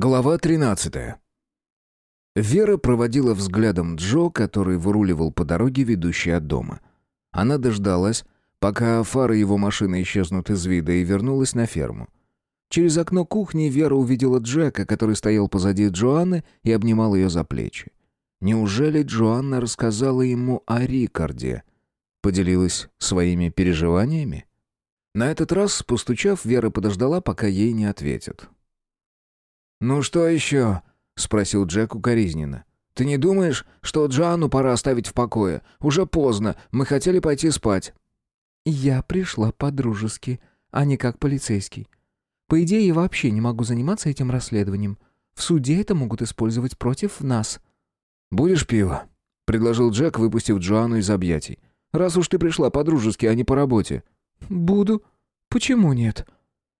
Глава 13. Вера проводила взглядом Джо, который выруливал по дороге, ведущей от дома. Она дождалась, пока фары его машины исчезнут из вида, и вернулась на ферму. Через окно кухни Вера увидела Джека, который стоял позади Джоанны и обнимал ее за плечи. Неужели Джоанна рассказала ему о Рикарде? Поделилась своими переживаниями? На этот раз, постучав, Вера подождала, пока ей не ответят. «Ну что еще?» — спросил Джек укоризненно. «Ты не думаешь, что Джоанну пора оставить в покое? Уже поздно, мы хотели пойти спать». «Я пришла по-дружески, а не как полицейский. По идее, я вообще не могу заниматься этим расследованием. В суде это могут использовать против нас». «Будешь пиво?» — предложил Джек, выпустив Джоанну из объятий. «Раз уж ты пришла по-дружески, а не по работе». «Буду. Почему нет?»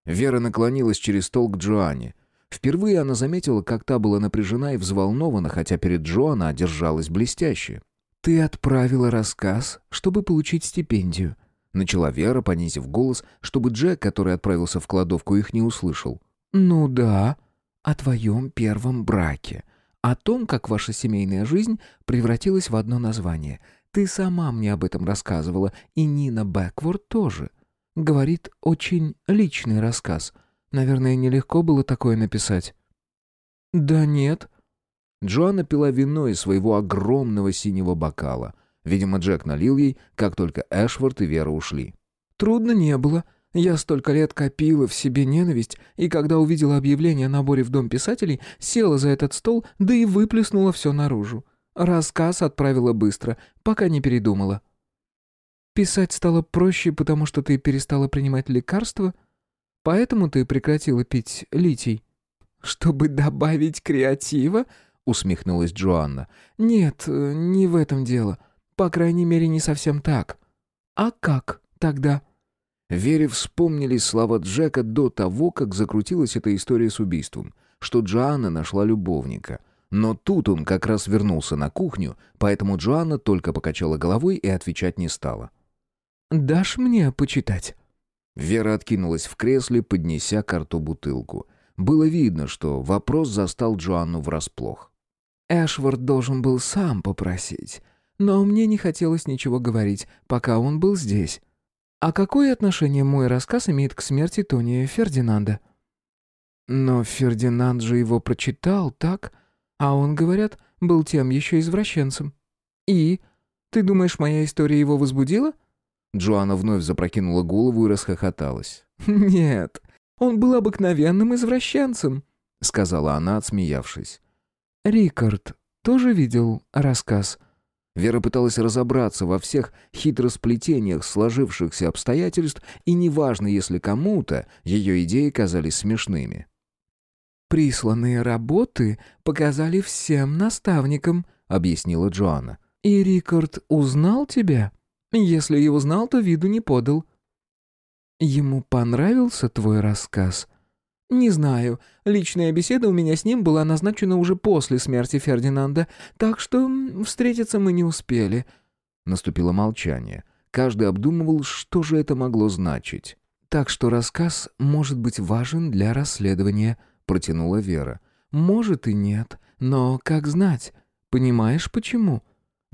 Вера наклонилась через стол к Джоанне. Впервые она заметила, как та была напряжена и взволнована, хотя перед Джо она держалась блестяще. «Ты отправила рассказ, чтобы получить стипендию», — начала Вера, понизив голос, чтобы Джек, который отправился в кладовку, их не услышал. «Ну да, о твоем первом браке, о том, как ваша семейная жизнь превратилась в одно название. Ты сама мне об этом рассказывала, и Нина Бэкворд тоже. Говорит, очень личный рассказ — Наверное, нелегко было такое написать. Да нет. Джоанна пила вино из своего огромного синего бокала. Видимо, Джек налил ей, как только Эшвард и Вера ушли. Трудно не было. Я столько лет копила в себе ненависть, и когда увидела объявление о наборе в Дом писателей, села за этот стол, да и выплеснула все наружу. Рассказ отправила быстро, пока не передумала. Писать стало проще, потому что ты перестала принимать лекарства — Поэтому ты прекратила пить литий?» «Чтобы добавить креатива?» — усмехнулась Джоанна. «Нет, не в этом дело. По крайней мере, не совсем так». «А как тогда?» Вере вспомнили слова Джека до того, как закрутилась эта история с убийством, что Джоанна нашла любовника. Но тут он как раз вернулся на кухню, поэтому Джоанна только покачала головой и отвечать не стала. «Дашь мне почитать?» Вера откинулась в кресле, поднеся к рту бутылку. Было видно, что вопрос застал Джоанну врасплох. «Эшвард должен был сам попросить, но мне не хотелось ничего говорить, пока он был здесь. А какое отношение мой рассказ имеет к смерти Тони Фердинанда?» «Но Фердинанд же его прочитал, так? А он, говорят, был тем еще извращенцем. И? Ты думаешь, моя история его возбудила?» Джоанна вновь запрокинула голову и расхохоталась. «Нет, он был обыкновенным извращенцем», — сказала она, отсмеявшись. «Рикард тоже видел рассказ?» Вера пыталась разобраться во всех хитросплетениях сложившихся обстоятельств, и неважно, если кому-то ее идеи казались смешными. «Присланные работы показали всем наставникам», — объяснила Джоанна. «И Рикард узнал тебя?» Если и узнал, то виду не подал. Ему понравился твой рассказ? Не знаю. Личная беседа у меня с ним была назначена уже после смерти Фердинанда, так что встретиться мы не успели. Наступило молчание. Каждый обдумывал, что же это могло значить. Так что рассказ может быть важен для расследования, протянула Вера. Может и нет, но как знать? Понимаешь почему?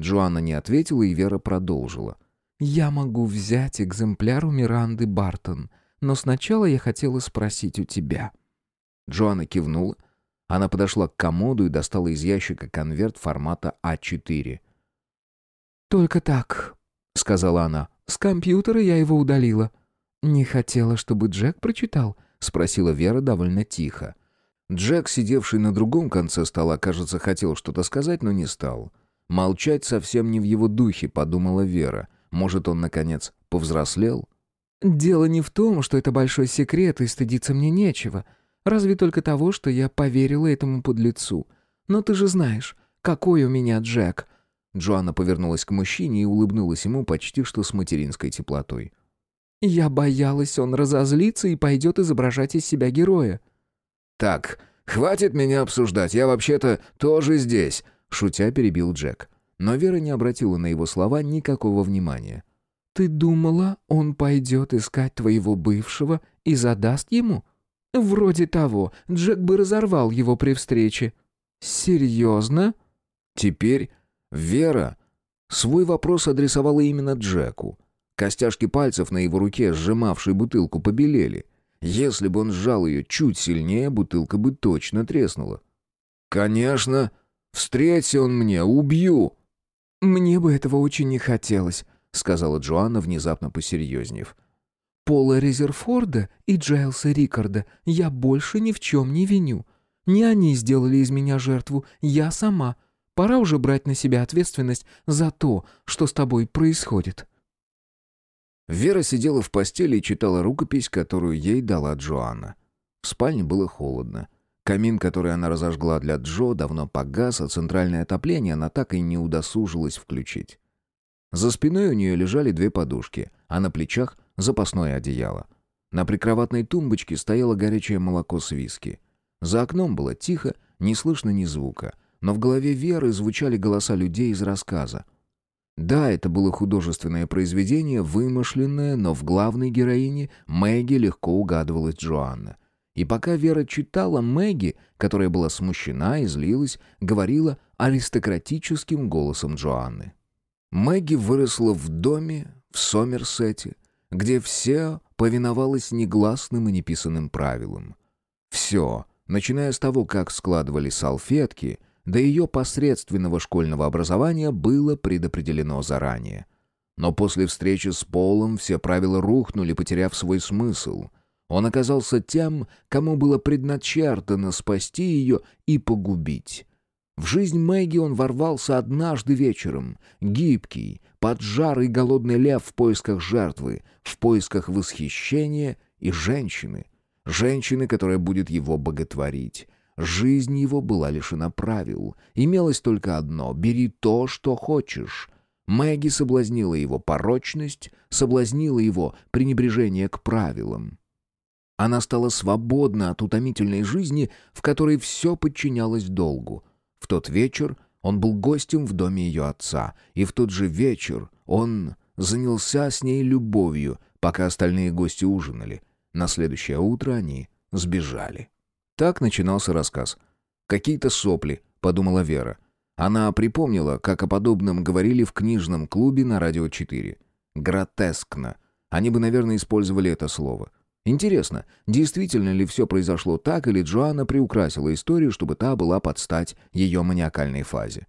Джоанна не ответила, и Вера продолжила. «Я могу взять экземпляр у Миранды Бартон, но сначала я хотела спросить у тебя». Джоанна кивнула. Она подошла к комоду и достала из ящика конверт формата А4. «Только так», — сказала она. «С компьютера я его удалила». «Не хотела, чтобы Джек прочитал?» — спросила Вера довольно тихо. Джек, сидевший на другом конце стола, кажется, хотел что-то сказать, но не стал. Молчать совсем не в его духе, подумала Вера. Может, он, наконец, повзрослел? «Дело не в том, что это большой секрет, и стыдиться мне нечего. Разве только того, что я поверила этому подлецу. Но ты же знаешь, какой у меня Джек». Джоанна повернулась к мужчине и улыбнулась ему почти что с материнской теплотой. «Я боялась, он разозлится и пойдет изображать из себя героя». «Так, хватит меня обсуждать, я вообще-то тоже здесь», — шутя перебил Джек. Но Вера не обратила на его слова никакого внимания. «Ты думала, он пойдет искать твоего бывшего и задаст ему?» «Вроде того. Джек бы разорвал его при встрече». «Серьезно?» Теперь Вера свой вопрос адресовала именно Джеку. Костяшки пальцев на его руке, сжимавшей бутылку, побелели. Если бы он сжал ее чуть сильнее, бутылка бы точно треснула. «Конечно! Встреться он мне, убью!» «Мне бы этого очень не хотелось», — сказала Джоанна, внезапно посерьезнев. «Пола Резерфорда и Джайлса Рикарда я больше ни в чем не виню. Не они сделали из меня жертву, я сама. Пора уже брать на себя ответственность за то, что с тобой происходит». Вера сидела в постели и читала рукопись, которую ей дала Джоанна. В спальне было холодно. Камин, который она разожгла для Джо, давно погас, а центральное отопление она так и не удосужилась включить. За спиной у нее лежали две подушки, а на плечах — запасное одеяло. На прикроватной тумбочке стояло горячее молоко с виски. За окном было тихо, не слышно ни звука, но в голове Веры звучали голоса людей из рассказа. Да, это было художественное произведение, вымышленное, но в главной героине Мэгги легко угадывалась Джоанна. И пока Вера читала, Мэгги, которая была смущена и злилась, говорила аристократическим голосом Джоанны. Мэгги выросла в доме в Сомерсете, где все повиновалось негласным и неписанным правилам. Все, начиная с того, как складывали салфетки, до ее посредственного школьного образования было предопределено заранее. Но после встречи с Полом все правила рухнули, потеряв свой смысл. Он оказался тем, кому было предначертано спасти ее и погубить. В жизнь Мэгги он ворвался однажды вечером, гибкий, поджарый голодный лев в поисках жертвы, в поисках восхищения и женщины. Женщины, которая будет его боготворить. Жизнь его была лишена правил. Имелось только одно — бери то, что хочешь. Мэгги соблазнила его порочность, соблазнила его пренебрежение к правилам. Она стала свободна от утомительной жизни, в которой все подчинялось долгу. В тот вечер он был гостем в доме ее отца, и в тот же вечер он занялся с ней любовью, пока остальные гости ужинали. На следующее утро они сбежали. Так начинался рассказ. «Какие-то сопли», — подумала Вера. Она припомнила, как о подобном говорили в книжном клубе на «Радио 4». «Гротескно». Они бы, наверное, использовали это слово. Интересно, действительно ли все произошло так, или Джоанна приукрасила историю, чтобы та была под стать ее маниакальной фазе?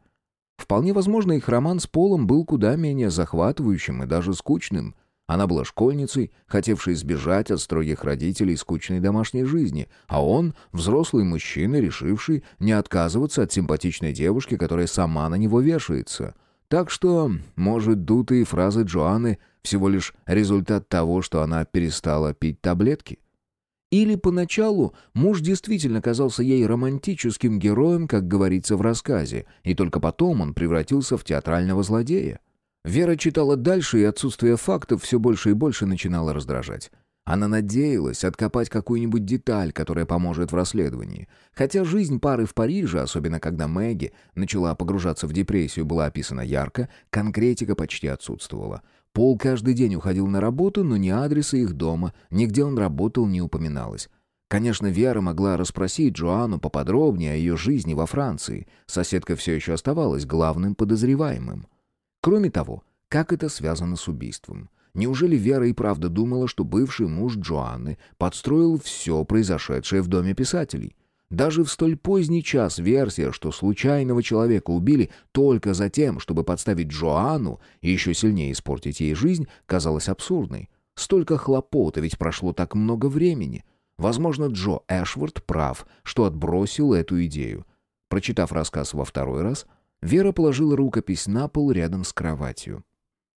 Вполне возможно, их роман с Полом был куда менее захватывающим и даже скучным. Она была школьницей, хотевшей сбежать от строгих родителей скучной домашней жизни, а он — взрослый мужчина, решивший не отказываться от симпатичной девушки, которая сама на него вешается. Так что, может, дутые фразы Джоанны — всего лишь результат того, что она перестала пить таблетки? Или поначалу муж действительно казался ей романтическим героем, как говорится в рассказе, и только потом он превратился в театрального злодея? Вера читала дальше, и отсутствие фактов все больше и больше начинало раздражать. Она надеялась откопать какую-нибудь деталь, которая поможет в расследовании. Хотя жизнь пары в Париже, особенно когда Мэгги начала погружаться в депрессию, была описана ярко, конкретика почти отсутствовала. Пол каждый день уходил на работу, но ни адреса их дома, нигде он работал не упоминалось. Конечно, Вера могла расспросить Джоанну поподробнее о ее жизни во Франции. Соседка все еще оставалась главным подозреваемым. Кроме того, как это связано с убийством? Неужели Вера и правда думала, что бывший муж Джоанны подстроил все произошедшее в доме писателей? Даже в столь поздний час версия, что случайного человека убили только за тем, чтобы подставить Джоанну и еще сильнее испортить ей жизнь, казалась абсурдной. Столько хлопот, а ведь прошло так много времени. Возможно, Джо Эшвард прав, что отбросил эту идею. Прочитав рассказ во второй раз, Вера положила рукопись на пол рядом с кроватью.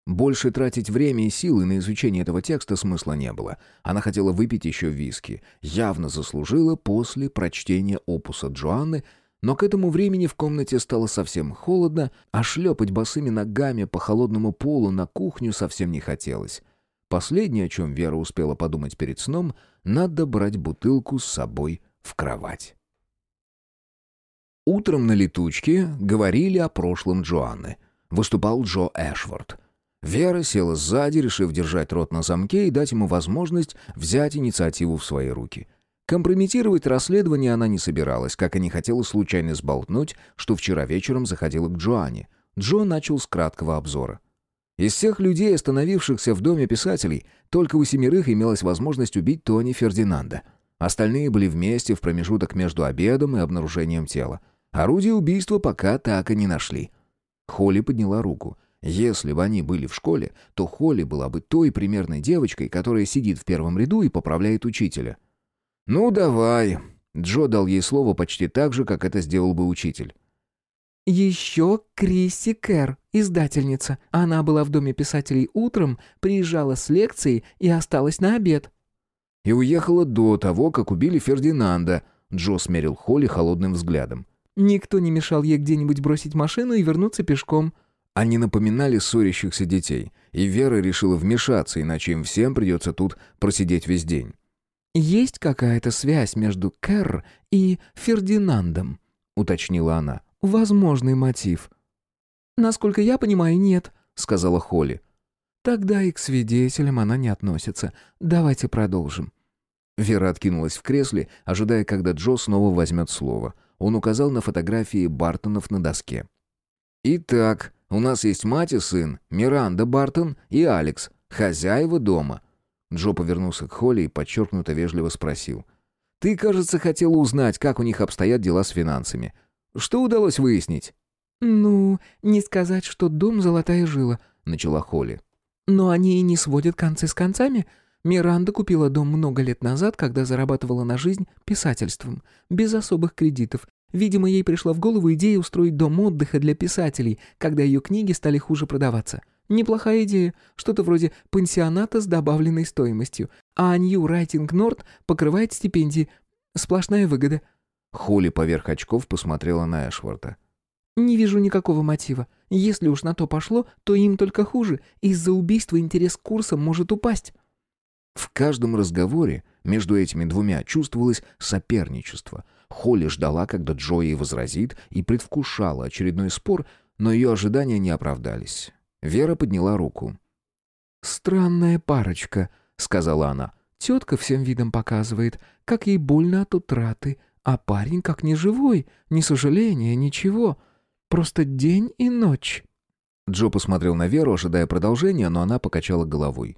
Больше тратить время и силы на изучение этого текста смысла не было. Она хотела выпить еще виски. Явно заслужила после прочтения опуса Джоанны, но к этому времени в комнате стало совсем холодно, а шлепать босыми ногами по холодному полу на кухню совсем не хотелось. Последнее, о чем Вера успела подумать перед сном, надо брать бутылку с собой в кровать. Утром на летучке говорили о прошлом Джоанны. Выступал Джо Эшворд. Вера села сзади, решив держать рот на замке и дать ему возможность взять инициативу в свои руки. Компрометировать расследование она не собиралась, как и не хотела случайно сболтнуть, что вчера вечером заходила к Джоанне. Джо начал с краткого обзора. Из всех людей, остановившихся в доме писателей, только у семерых имелась возможность убить Тони Фердинанда. Остальные были вместе в промежуток между обедом и обнаружением тела. Орудие убийства пока так и не нашли. Холли подняла руку. Если бы они были в школе, то Холли была бы той примерной девочкой, которая сидит в первом ряду и поправляет учителя. «Ну, давай». Джо дал ей слово почти так же, как это сделал бы учитель. «Еще Крисси Кэр, издательница. Она была в Доме писателей утром, приезжала с лекцией и осталась на обед». «И уехала до того, как убили Фердинанда», — Джо смерил Холли холодным взглядом. «Никто не мешал ей где-нибудь бросить машину и вернуться пешком». Они напоминали ссорящихся детей, и Вера решила вмешаться, иначе им всем придется тут просидеть весь день. «Есть какая-то связь между Кэр и Фердинандом?» — уточнила она. «Возможный мотив». «Насколько я понимаю, нет», — сказала Холли. «Тогда и к свидетелям она не относится. Давайте продолжим». Вера откинулась в кресле, ожидая, когда Джо снова возьмет слово. Он указал на фотографии Бартонов на доске. «Итак, у нас есть мать и сын, Миранда Бартон и Алекс, хозяева дома. Джо повернулся к Холли и подчеркнуто вежливо спросил. «Ты, кажется, хотела узнать, как у них обстоят дела с финансами. Что удалось выяснить?» «Ну, не сказать, что дом золотая жила», — начала Холли. «Но они и не сводят концы с концами. Миранда купила дом много лет назад, когда зарабатывала на жизнь писательством, без особых кредитов. Видимо, ей пришла в голову идея устроить дом отдыха для писателей, когда ее книги стали хуже продаваться. Неплохая идея, что-то вроде пансионата с добавленной стоимостью. А New Writing Nord покрывает стипендии. Сплошная выгода. Холли поверх очков посмотрела на Эшворта. «Не вижу никакого мотива. Если уж на то пошло, то им только хуже. Из-за убийства интерес к курсам может упасть». В каждом разговоре между этими двумя чувствовалось соперничество. Холли ждала, когда Джои возразит, и предвкушала очередной спор, но ее ожидания не оправдались. Вера подняла руку. «Странная парочка», — сказала она. «Тетка всем видом показывает, как ей больно от утраты, а парень как неживой, ни сожаления, ничего. Просто день и ночь». Джо посмотрел на Веру, ожидая продолжения, но она покачала головой.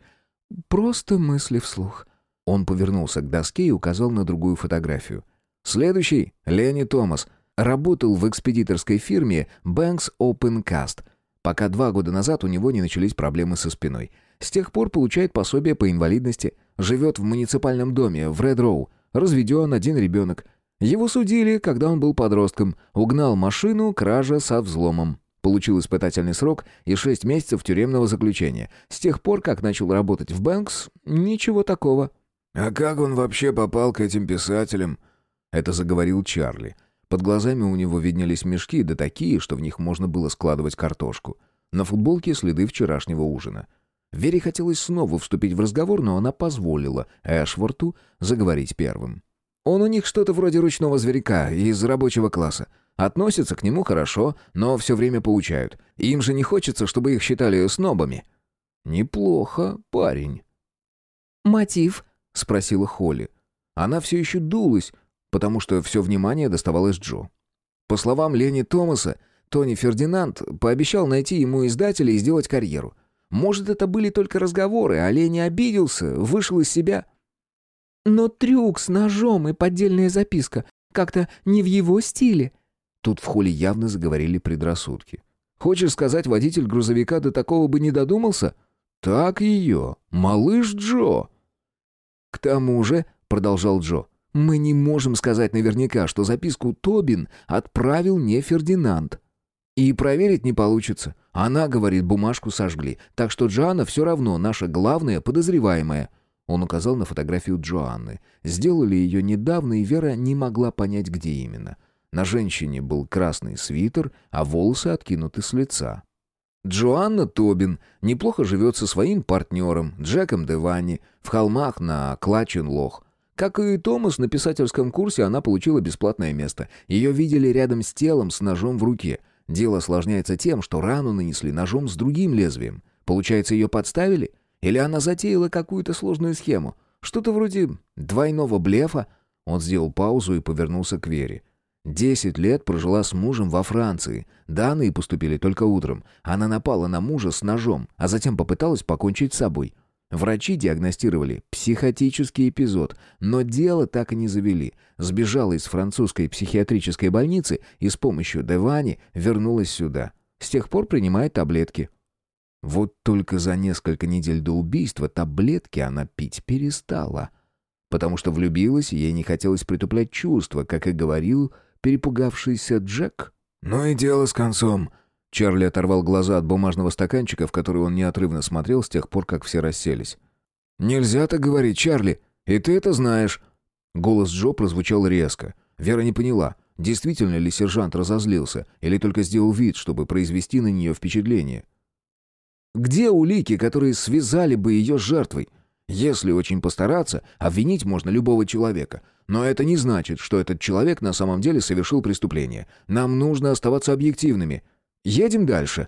«Просто мысли вслух». Он повернулся к доске и указал на другую фотографию. «Следующий — Ленни Томас. Работал в экспедиторской фирме Banks Open Cast пока два года назад у него не начались проблемы со спиной. С тех пор получает пособие по инвалидности, живет в муниципальном доме в Ред Роу, разведен один ребенок. Его судили, когда он был подростком, угнал машину, кража со взломом. Получил испытательный срок и шесть месяцев тюремного заключения. С тех пор, как начал работать в Бэнкс, ничего такого. «А как он вообще попал к этим писателям?» Это заговорил Чарли. Под глазами у него виднелись мешки, да такие, что в них можно было складывать картошку. На футболке следы вчерашнего ужина. Вере хотелось снова вступить в разговор, но она позволила Эшворту заговорить первым. «Он у них что-то вроде ручного зверька из рабочего класса. Относятся к нему хорошо, но все время поучают. Им же не хочется, чтобы их считали снобами». «Неплохо, парень». «Мотив?» — спросила Холли. Она все еще дулась, потому что все внимание доставалось Джо. По словам Лени Томаса, Тони Фердинанд пообещал найти ему издателя и сделать карьеру. Может, это были только разговоры, а Лени обиделся, вышел из себя. Но трюк с ножом и поддельная записка как-то не в его стиле. Тут в холле явно заговорили предрассудки. Хочешь сказать, водитель грузовика до такого бы не додумался? Так ее, малыш Джо. К тому же, продолжал Джо, мы не можем сказать наверняка, что записку Тобин отправил не Фердинанд. И проверить не получится. Она говорит, бумажку сожгли. Так что Джоанна все равно наша главная подозреваемая. Он указал на фотографию Джоанны. Сделали ее недавно, и Вера не могла понять, где именно. На женщине был красный свитер, а волосы откинуты с лица. Джоанна Тобин неплохо живет со своим партнером, Джеком Девани, в холмах на Клачин-Лох. Как и Томас, на писательском курсе она получила бесплатное место. Ее видели рядом с телом с ножом в руке. Дело осложняется тем, что рану нанесли ножом с другим лезвием. Получается, ее подставили? Или она затеяла какую-то сложную схему? Что-то вроде двойного блефа? Он сделал паузу и повернулся к Вере. Десять лет прожила с мужем во Франции. Данные поступили только утром. Она напала на мужа с ножом, а затем попыталась покончить с собой. Врачи диагностировали психотический эпизод, но дело так и не завели. Сбежала из французской психиатрической больницы и с помощью Девани вернулась сюда. С тех пор принимает таблетки. Вот только за несколько недель до убийства таблетки она пить перестала. Потому что влюбилась, и ей не хотелось притуплять чувства, как и говорил перепугавшийся Джек. «Ну и дело с концом». Чарли оторвал глаза от бумажного стаканчика, в который он неотрывно смотрел с тех пор, как все расселись. «Нельзя так говорить, Чарли, и ты это знаешь». Голос Джо прозвучал резко. Вера не поняла, действительно ли сержант разозлился, или только сделал вид, чтобы произвести на нее впечатление. «Где улики, которые связали бы ее с жертвой? Если очень постараться, обвинить можно любого человека. Но это не значит, что этот человек на самом деле совершил преступление. Нам нужно оставаться объективными. Едем дальше».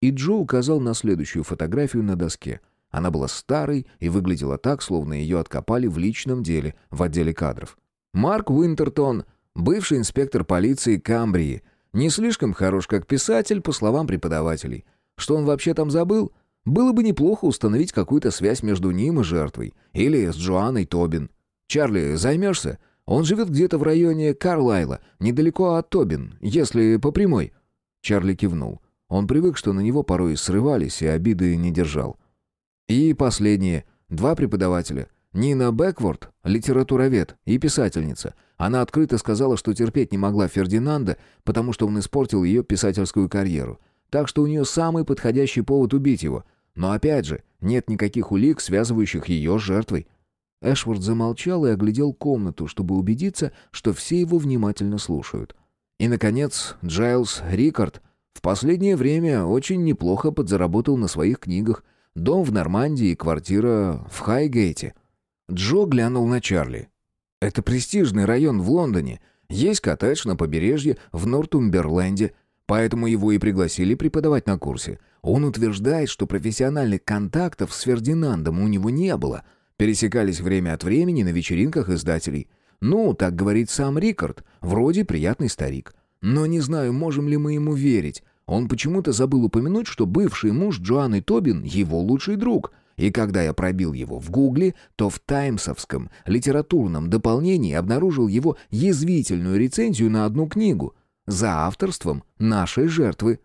И Джо указал на следующую фотографию на доске. Она была старой и выглядела так, словно ее откопали в личном деле, в отделе кадров. Марк Уинтертон, бывший инспектор полиции Камбрии, не слишком хорош как писатель, по словам преподавателей. Что он вообще там забыл? Было бы неплохо установить какую-то связь между ним и жертвой. Или с Джоанной Тобин. «Чарли, займешься? Он живет где-то в районе Карлайла, недалеко от Тобин, если по прямой». Чарли кивнул. Он привык, что на него порой срывались, и обиды не держал. И последнее. Два преподавателя. Нина Бэкворд, литературовед и писательница. Она открыто сказала, что терпеть не могла Фердинанда, потому что он испортил ее писательскую карьеру. Так что у нее самый подходящий повод убить его. Но опять же, нет никаких улик, связывающих ее с жертвой. Эшвард замолчал и оглядел комнату, чтобы убедиться, что все его внимательно слушают. И, наконец, Джайлз Рикард в последнее время очень неплохо подзаработал на своих книгах. Дом в Нормандии и квартира в Хайгейте. Джо глянул на Чарли. «Это престижный район в Лондоне. Есть коттедж на побережье в Нортумберленде. Поэтому его и пригласили преподавать на курсе. Он утверждает, что профессиональных контактов с Фердинандом у него не было. Пересекались время от времени на вечеринках издателей. Ну, так говорит сам Рикард, вроде приятный старик. Но не знаю, можем ли мы ему верить. Он почему-то забыл упомянуть, что бывший муж Джоанны Тобин — его лучший друг. И когда я пробил его в гугле, то в таймсовском литературном дополнении обнаружил его язвительную рецензию на одну книгу — за авторством нашей жертвы.